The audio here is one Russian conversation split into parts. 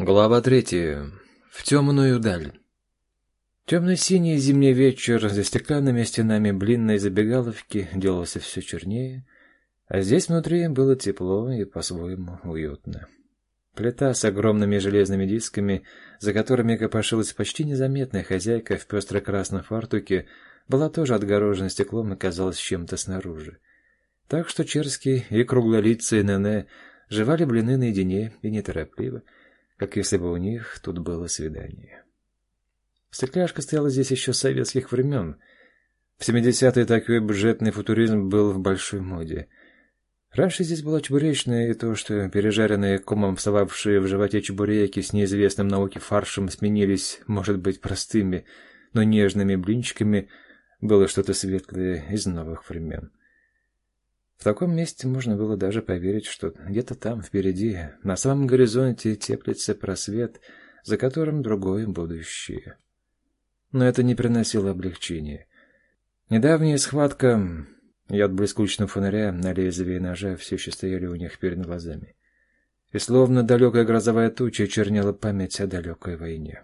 Глава третья. В темную даль. Темно-синий зимний вечер за стеклянными стенами блинной забегаловки делался все чернее, а здесь внутри было тепло и по-своему уютно. Плита с огромными железными дисками, за которыми копошилась почти незаметная хозяйка в пестро-красном фартуке, была тоже отгорожена стеклом и казалась чем-то снаружи. Так что Черский и круглолицый Нене жевали блины наедине и неторопливо, как если бы у них тут было свидание. Стекляшка стояла здесь еще с советских времен. В 70-е такой бюджетный футуризм был в большой моде. Раньше здесь была чебуречная, и то, что пережаренные комом встававшие в животе чебуреки с неизвестным науке фаршем сменились, может быть, простыми, но нежными блинчиками, было что-то светлое из новых времен. В таком месте можно было даже поверить, что где-то там впереди, на самом горизонте, теплится просвет, за которым другое будущее. Но это не приносило облегчения. Недавняя схватка и отблеск уличного фонаря на лезвие ножа все еще стояли у них перед глазами. И словно далекая грозовая туча чернела память о далекой войне.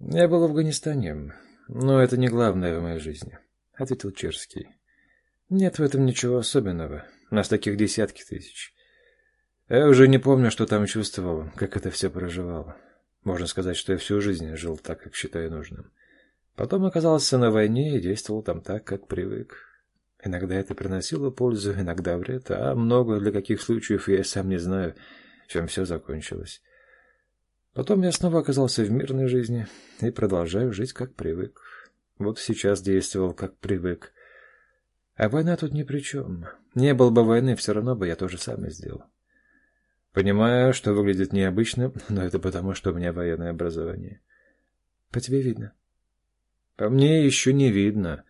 «Я был в Афганистане, но это не главное в моей жизни», — ответил Черский. Нет в этом ничего особенного. Нас таких десятки тысяч. Я уже не помню, что там чувствовал, как это все проживал. Можно сказать, что я всю жизнь жил так, как считаю нужным. Потом оказался на войне и действовал там так, как привык. Иногда это приносило пользу, иногда вред, а много для каких случаев я сам не знаю, чем все закончилось. Потом я снова оказался в мирной жизни и продолжаю жить, как привык. Вот сейчас действовал, как привык. А война тут ни при чем. Не было бы войны, все равно бы я то же самое сделал. Понимаю, что выглядит необычно, но это потому, что у меня военное образование. По тебе видно. По мне еще не видно.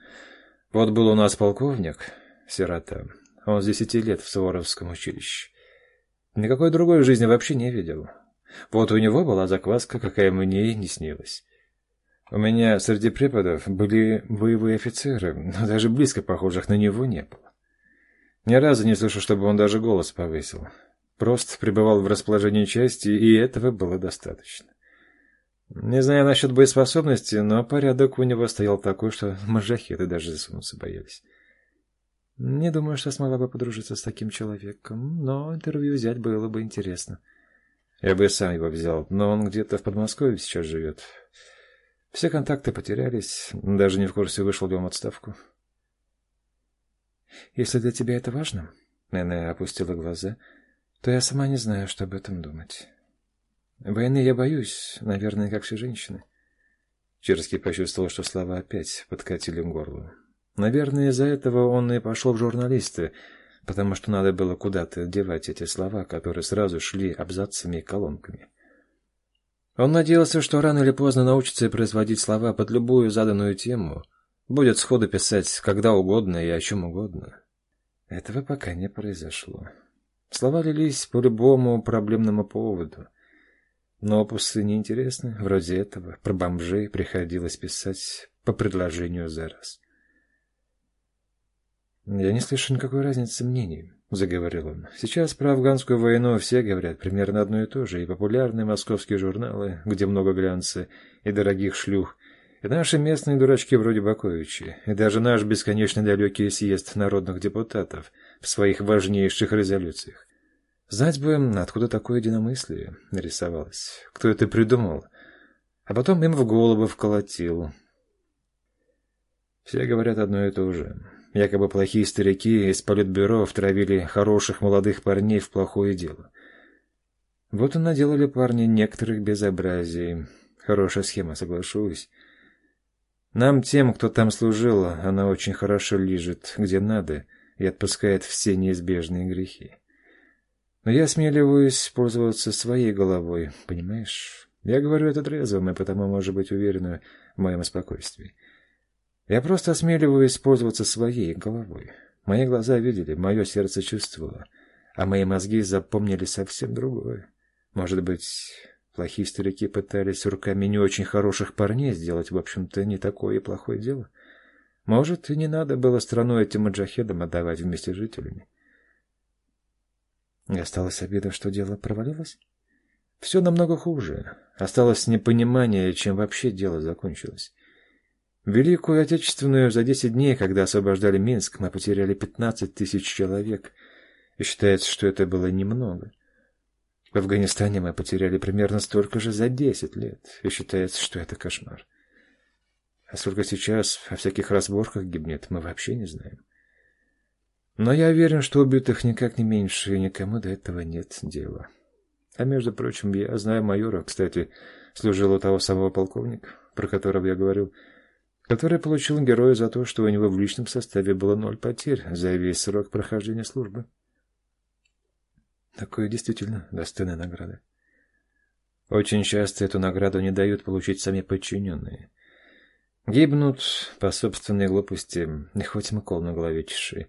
Вот был у нас полковник, сирота. Он с десяти лет в Суворовском училище. Никакой другой жизни вообще не видел. Вот у него была закваска, какая мне не снилась. У меня среди преподов были боевые офицеры, но даже близко похожих на него не было. Ни разу не слышу, чтобы он даже голос повысил. Просто пребывал в расположении части, и этого было достаточно. Не знаю насчет боеспособности, но порядок у него стоял такой, что мажахеты даже засунуться боялись. Не думаю, что смогла бы подружиться с таким человеком, но интервью взять было бы интересно. Я бы сам его взял, но он где-то в Подмосковье сейчас живет. Все контакты потерялись, даже не в курсе, вышел ли он в отставку. «Если для тебя это важно...» — Нене опустила глаза — то я сама не знаю, что об этом думать. Войны я боюсь, наверное, как все женщины. Черский почувствовал, что слова опять подкатили к горлу. Наверное, из-за этого он и пошел в журналисты, потому что надо было куда-то девать эти слова, которые сразу шли абзацами и колонками. Он надеялся, что рано или поздно научится производить слова под любую заданную тему, будет сходу писать когда угодно и о чем угодно. Этого пока не произошло. Слова лились по любому проблемному поводу. Но опусы неинтересны, вроде этого, про бомжей приходилось писать по предложению за раз. «Я не слышу никакой разницы мнений», — заговорил он. «Сейчас про афганскую войну все говорят примерно одно и то же, и популярные московские журналы, где много глянца и дорогих шлюх, и наши местные дурачки вроде Баковича, и даже наш бесконечно далекий съезд народных депутатов в своих важнейших резолюциях. Знать бы, откуда такое единомыслие нарисовалось, кто это придумал, а потом им в голову вколотил. Все говорят одно и то же. Якобы плохие старики из политбюро втравили хороших молодых парней в плохое дело. Вот и наделали парни некоторых безобразий. Хорошая схема, соглашусь. Нам, тем, кто там служил, она очень хорошо лежит, где надо, и отпускает все неизбежные грехи. Но я смеливаюсь пользоваться своей головой, понимаешь? Я говорю это трезвым, и потому, может быть, уверена в моем спокойствии. Я просто осмеливаюсь пользоваться своей головой. Мои глаза видели, мое сердце чувствовало, а мои мозги запомнили совсем другое. Может быть, плохие старики пытались руками не очень хороших парней сделать, в общем-то, не такое и плохое дело. Может, и не надо было страну этим маджахедам отдавать вместе с жителями. И осталось обида, что дело провалилось? Все намного хуже. Осталось непонимание, чем вообще дело закончилось. Великую Отечественную за 10 дней, когда освобождали Минск, мы потеряли 15 тысяч человек, и считается, что это было немного. В Афганистане мы потеряли примерно столько же за 10 лет, и считается, что это кошмар. А сколько сейчас о всяких разборках гибнет, мы вообще не знаем. Но я уверен, что убитых никак не меньше, и никому до этого нет дела. А между прочим, я знаю майора, кстати, служил у того самого полковника, про которого я говорил, который получил героя за то, что у него в личном составе было ноль потерь за весь срок прохождения службы. Такое действительно достойная награда. Очень часто эту награду не дают получить сами подчиненные. Гибнут по собственной глупости, не хоть кол на голове чеши.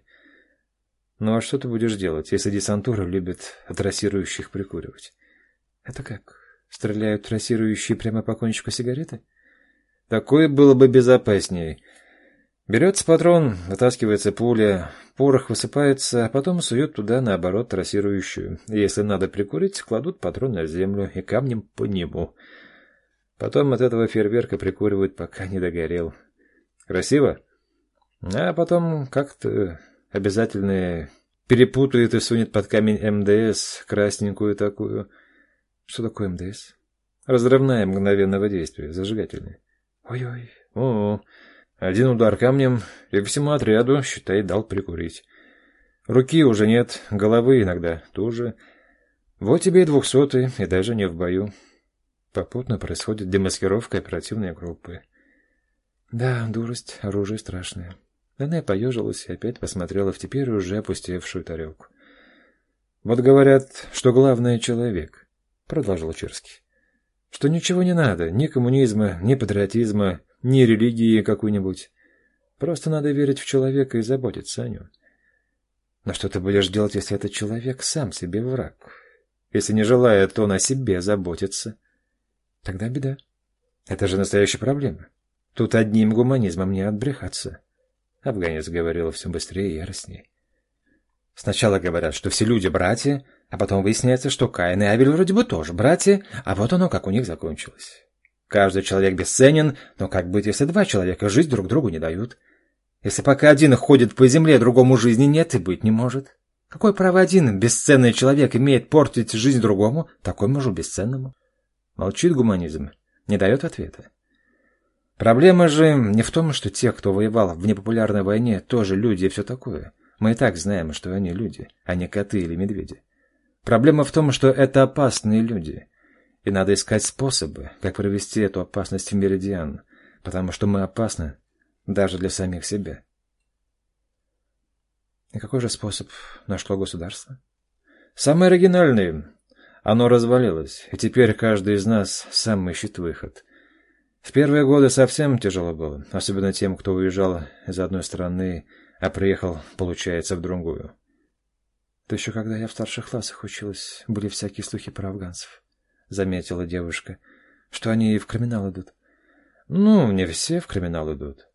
Ну а что ты будешь делать, если десантура любит трассирующих прикуривать? Это как? Стреляют трассирующие прямо по кончику сигареты? Такое было бы безопаснее. Берется патрон, вытаскивается пуля, порох высыпается, а потом суют туда, наоборот, трассирующую. Если надо прикурить, кладут патрон на землю и камнем по небу. Потом от этого фейерверка прикуривают, пока не догорел. Красиво? А потом как-то обязательно перепутает и сунет под камень МДС, красненькую такую. Что такое МДС? Разрывная мгновенного действия, зажигательная. Ой-ой, о, один удар камнем, и всему отряду, считай, дал прикурить. Руки уже нет, головы иногда тоже. Вот тебе и двухсотый, и даже не в бою. Попутно происходит демаскировка оперативной группы. Да, дурость, оружие страшное. Она поежилась и опять посмотрела в теперь уже опустевшую тарелку. «Вот говорят, что главное — человек», — продолжил Черский. «Что ничего не надо, ни коммунизма, ни патриотизма, ни религии какой-нибудь. Просто надо верить в человека и заботиться о нем. Но что ты будешь делать, если этот человек сам себе враг? Если не желает он о себе заботиться?» Тогда беда. Это же настоящая проблема. Тут одним гуманизмом не отбрехаться. Афганец говорил все быстрее и яростнее. Сначала говорят, что все люди братья, а потом выясняется, что Каин и Авель вроде бы тоже братья, а вот оно как у них закончилось. Каждый человек бесценен, но как быть, если два человека жизнь друг другу не дают? Если пока один ходит по земле, другому жизни нет и быть не может. Какое право один бесценный человек имеет портить жизнь другому, такому же бесценному? Молчит гуманизм, не дает ответа. Проблема же не в том, что те, кто воевал в непопулярной войне, тоже люди и все такое. Мы и так знаем, что они люди, а не коты или медведи. Проблема в том, что это опасные люди. И надо искать способы, как провести эту опасность в меридиан, потому что мы опасны даже для самих себя. И какой же способ нашло государство? Самый оригинальный оно развалилось, и теперь каждый из нас сам ищет выход. В первые годы совсем тяжело было, особенно тем, кто уезжал из одной страны, а приехал, получается, в другую. То еще когда я в старших классах училась, были всякие слухи про афганцев, — заметила девушка, — что они и в криминал идут. Ну, не все в криминал идут.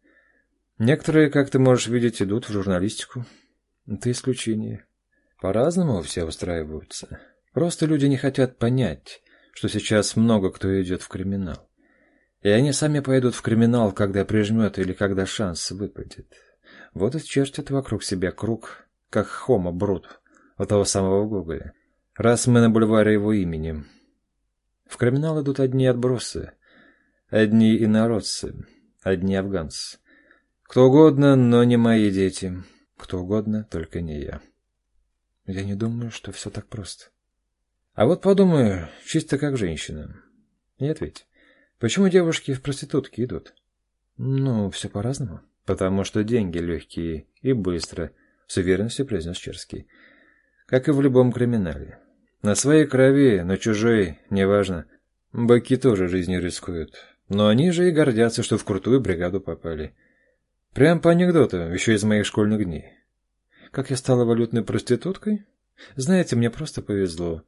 Некоторые, как ты можешь видеть, идут в журналистику. Это исключение. По-разному все устраиваются. Просто люди не хотят понять, что сейчас много кто идет в криминал. И они сами пойдут в криминал, когда прижмет или когда шанс выпадет. Вот и чертят вокруг себя круг, как Хома Брут у того самого Гоголя. Раз мы на бульваре его имени. В криминал идут одни отбросы, одни инородцы, одни афганцы. Кто угодно, но не мои дети. Кто угодно, только не я. Я не думаю, что все так просто. А вот подумаю, чисто как женщина. Нет ведь. Почему девушки в проститутки идут? Ну, все по-разному. Потому что деньги легкие и быстро, с уверенностью произнес Черский. Как и в любом криминале. На своей крови, на чужой, неважно. Быки тоже жизнью рискуют. Но они же и гордятся, что в крутую бригаду попали. Прям по анекдоту, еще из моих школьных дней. Как я стала валютной проституткой? Знаете, мне просто повезло.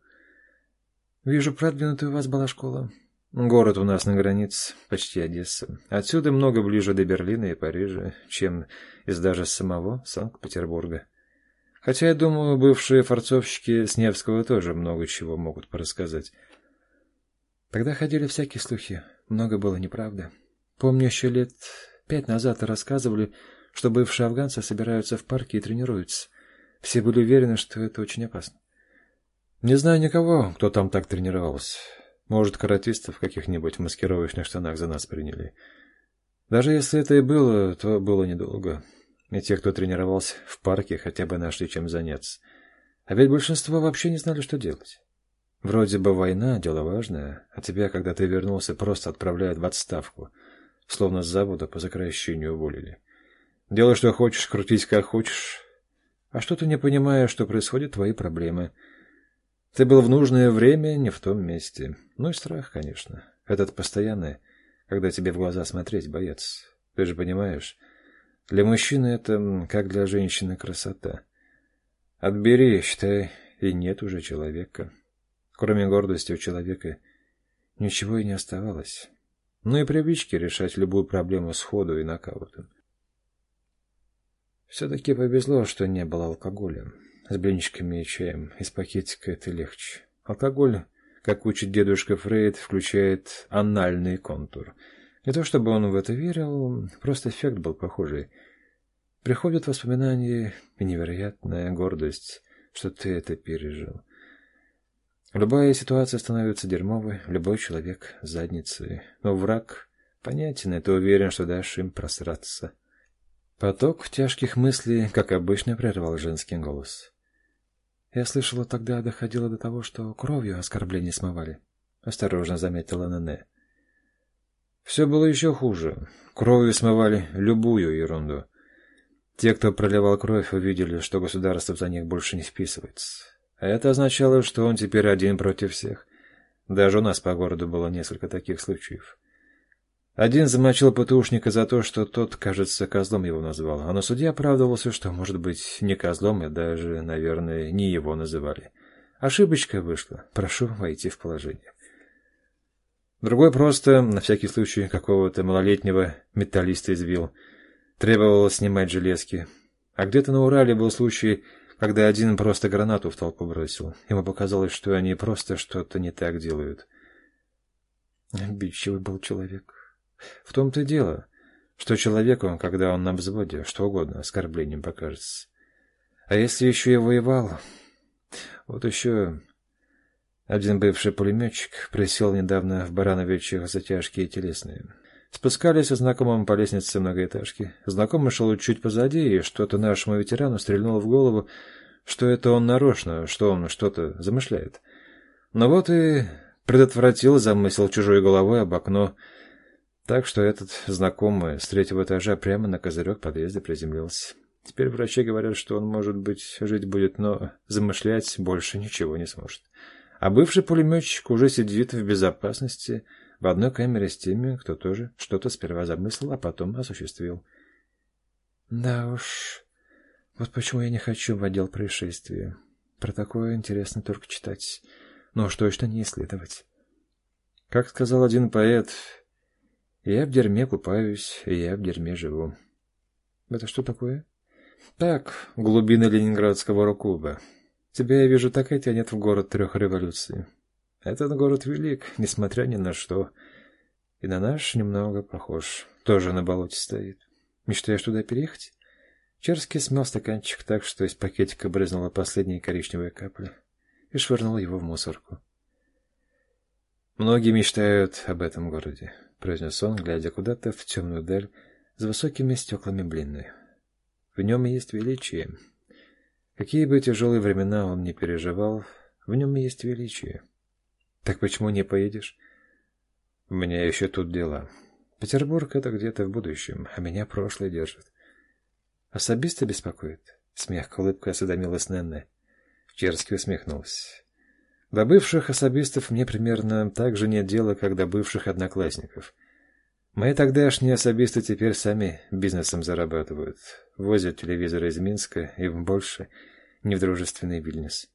Вижу, продвинутая у вас была школа. Город у нас на границе, почти Одесса. Отсюда много ближе до Берлина и Парижа, чем из даже самого Санкт-Петербурга. Хотя, я думаю, бывшие форцовщики с Невского тоже много чего могут порассказать. Тогда ходили всякие слухи, много было неправда. Помню, еще лет пять назад рассказывали, что бывшие афганцы собираются в парке и тренируются. Все были уверены, что это очень опасно. Не знаю никого, кто там так тренировался. Может, каратистов каких-нибудь в маскировочных штанах за нас приняли. Даже если это и было, то было недолго. И те, кто тренировался в парке, хотя бы нашли чем заняться. А ведь большинство вообще не знали, что делать. Вроде бы война, дело важное, а тебя, когда ты вернулся, просто отправляют в отставку. Словно с завода по сокращению уволили. Делай, что хочешь, крутись, как хочешь. А что ты не понимаешь, что происходит, твои проблемы. Ты был в нужное время, не в том месте. Ну и страх, конечно. Этот постоянный, когда тебе в глаза смотреть, боец. Ты же понимаешь, для мужчины это, как для женщины, красота. Отбери, считай, и нет уже человека. Кроме гордости у человека ничего и не оставалось. Ну и привычки решать любую проблему сходу и нокаутом. Все-таки повезло, что не было алкоголя. С блинчиками и чаем из пакетика это легче. Алкоголь, как учит дедушка Фрейд, включает анальный контур. Не то чтобы он в это верил, просто эффект был похожий. Приходят воспоминания и невероятная гордость, что ты это пережил. Любая ситуация становится дерьмовой, любой человек — задницей. Но враг понятен, и ты уверен, что дашь им просраться. Поток тяжких мыслей, как обычно, прервал женский голос. Я слышала, тогда доходило до того, что кровью оскорбления смывали. Осторожно заметила Нене. Все было еще хуже. Кровью смывали любую ерунду. Те, кто проливал кровь, увидели, что государство за них больше не вписывается. Это означало, что он теперь один против всех. Даже у нас по городу было несколько таких случаев. Один замочил ПТУшника за то, что тот, кажется, козлом его назвал, а на суде оправдывался, что, может быть, не козлом, и даже, наверное, не его называли. Ошибочка вышла. Прошу войти в положение. Другой просто, на всякий случай, какого-то малолетнего металлиста избил. Требовалось снимать железки. А где-то на Урале был случай, когда один просто гранату в толпу бросил. Ему показалось, что они просто что-то не так делают. Обидчивый был человек. В том-то и дело, что человеку, когда он на взводе, что угодно оскорблением покажется. А если еще и воевал... Вот еще один бывший пулеметчик присел недавно в Барановичьих затяжки телесные. Спускались со знакомым по лестнице многоэтажки. Знакомый шел чуть позади, и что-то нашему ветерану стрельнуло в голову, что это он нарочно, что он что-то замышляет. Но вот и предотвратил замысел чужой головой об окно, так что этот знакомый с третьего этажа прямо на козырек подъезда приземлился. Теперь врачи говорят, что он, может быть, жить будет, но замышлять больше ничего не сможет. А бывший пулеметчик уже сидит в безопасности, в одной камере с теми, кто тоже что-то сперва замыслил, а потом осуществил. Да уж, вот почему я не хочу в отдел происшествия. Про такое интересно только читать, но уж точно не исследовать. Как сказал один поэт, я в дерьме купаюсь, и я в дерьме живу. Это что такое? Так, глубины ленинградского рок-клуба. Тебя, я вижу, так и тянет в город трех революций. Этот город велик, несмотря ни на что. И на наш немного похож. Тоже на болоте стоит. Мечтаешь туда переехать? Черский смел стаканчик так, что из пакетика брызнула последняя коричневая капля, и швырнул его в мусорку. «Многие мечтают об этом городе», — произнес он, глядя куда-то в темную даль с высокими стеклами блинной. «В нем есть величие. Какие бы тяжелые времена он ни переживал, в нем есть величие». Так почему не поедешь? У меня еще тут дела. Петербург — это где-то в будущем, а меня прошлое держит. Особисто беспокоит? Смех, улыбка осведомилась Ненне. Черский усмехнулся. До бывших особистов мне примерно так же нет дела, как до бывших одноклассников. Мои тогдашние особисты теперь сами бизнесом зарабатывают. Возят телевизоры из Минска и больше не в дружественный Вильнюс.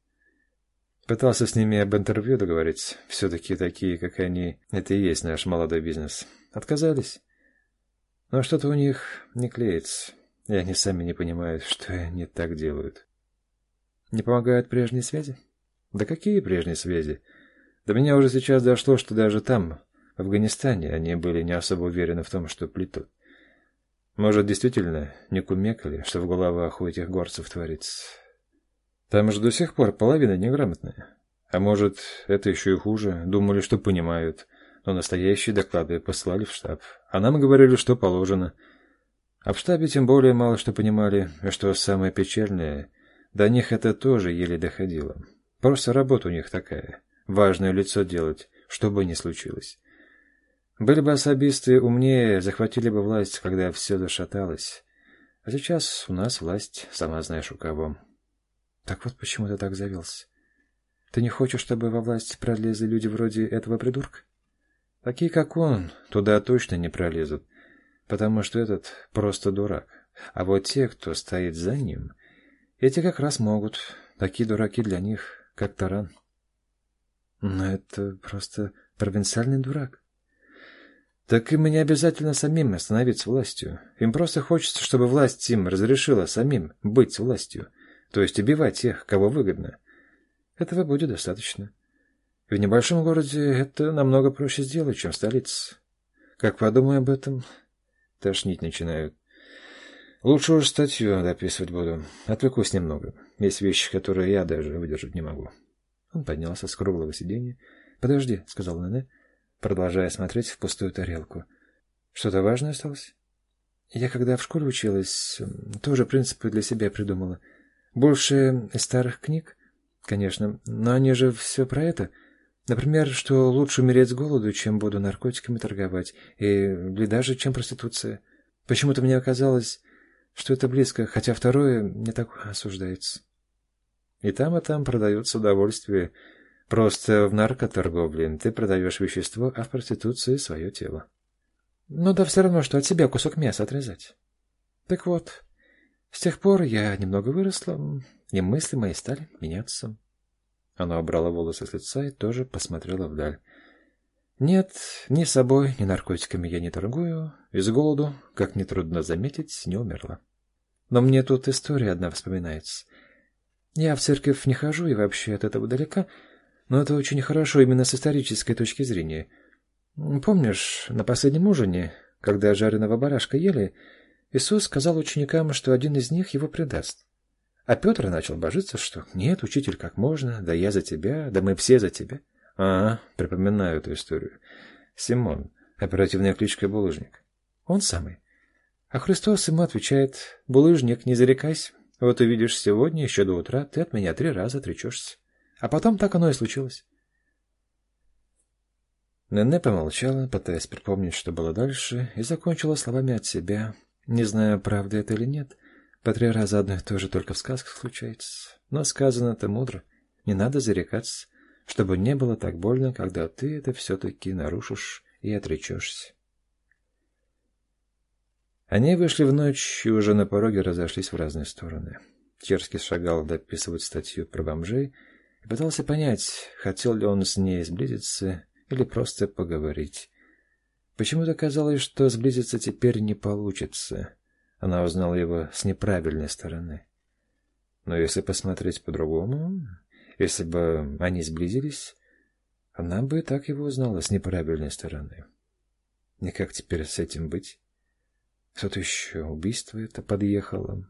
Пытался с ними об интервью договориться. Все-таки такие, как они, это и есть наш молодой бизнес. Отказались. Но что-то у них не клеится. И они сами не понимают, что они так делают. Не помогают прежние связи? Да какие прежние связи? До меня уже сейчас дошло, что даже там, в Афганистане, они были не особо уверены в том, что плетут. Может, действительно не кумекали, что в головах у этих горцев творится. Там же до сих пор половина неграмотная. А может, это еще и хуже. Думали, что понимают. Но настоящие доклады послали в штаб. А нам говорили, что положено. А в штабе тем более мало что понимали. И что самое печальное, до них это тоже еле доходило. Просто работа у них такая. Важное лицо делать, что бы ни случилось. Были бы особисты умнее, захватили бы власть, когда все зашаталось. А сейчас у нас власть, сама знаешь у кого. Так вот почему ты так завелся. Ты не хочешь, чтобы во власть пролезли люди вроде этого придурка? Такие, как он, туда точно не пролезут, потому что этот просто дурак. А вот те, кто стоит за ним, эти как раз могут. Такие дураки для них, как таран. Но это просто провинциальный дурак. Так им не обязательно самим становиться властью. Им просто хочется, чтобы власть им разрешила самим быть властью, то есть убивать тех, кого выгодно. Этого будет достаточно. В небольшом городе это намного проще сделать, чем в столице. Как подумаю об этом, тошнить начинают. Лучше уж статью дописывать буду. Отвлекусь немного. Есть вещи, которые я даже выдержать не могу. Он поднялся с круглого сиденья. «Подожди», — сказал Нене продолжая смотреть в пустую тарелку. «Что-то важное осталось?» «Я, когда в школе училась, тоже принципы для себя придумала. Больше старых книг, конечно, но они же все про это. Например, что лучше умереть с голоду, чем буду наркотиками торговать, или даже чем проституция. Почему-то мне оказалось, что это близко, хотя второе не так осуждается». И там, и там продается удовольствие – Просто в наркоторговле ты продаешь вещество, а в проституции свое тело. Ну да все равно, что от себя кусок мяса отрезать. Так вот, с тех пор я немного выросла, и мысли мои стали меняться. Она убрала волосы с лица и тоже посмотрела вдаль. Нет, ни собой, ни наркотиками я не торгую, из голоду, как нетрудно заметить, не умерла. Но мне тут история одна вспоминается. Я в церковь не хожу и вообще от этого далека, — но это очень хорошо именно с исторической точки зрения. Помнишь, на последнем ужине, когда жареного барашка ели, Иисус сказал ученикам, что один из них его предаст. А Петр начал божиться, что «Нет, учитель, как можно? Да я за тебя, да мы все за тебя». «А, припоминаю эту историю. Симон, оперативная кличка Булыжник. Он самый. А Христос ему отвечает «Булыжник, не зарекайся. Вот увидишь сегодня, еще до утра, ты от меня три раза отречешься». А потом так оно и случилось. Нене помолчала, пытаясь припомнить, что было дальше, и закончила словами от себя. Не знаю, правда это или нет. По три раза одно и то же только в сказках случается. Но сказано это мудро. Не надо зарекаться, чтобы не было так больно, когда ты это все-таки нарушишь и отречешься. Они вышли в ночь и уже на пороге разошлись в разные стороны. Черский шагал дописывать статью про бомжей, и пытался понять, хотел ли он с ней сблизиться или просто поговорить. Почему-то казалось, что сблизиться теперь не получится. Она узнала его с неправильной стороны. Но если посмотреть по-другому, если бы они сблизились, она бы так его узнала с неправильной стороны. И как теперь с этим быть? Что-то еще убийство это подъехало.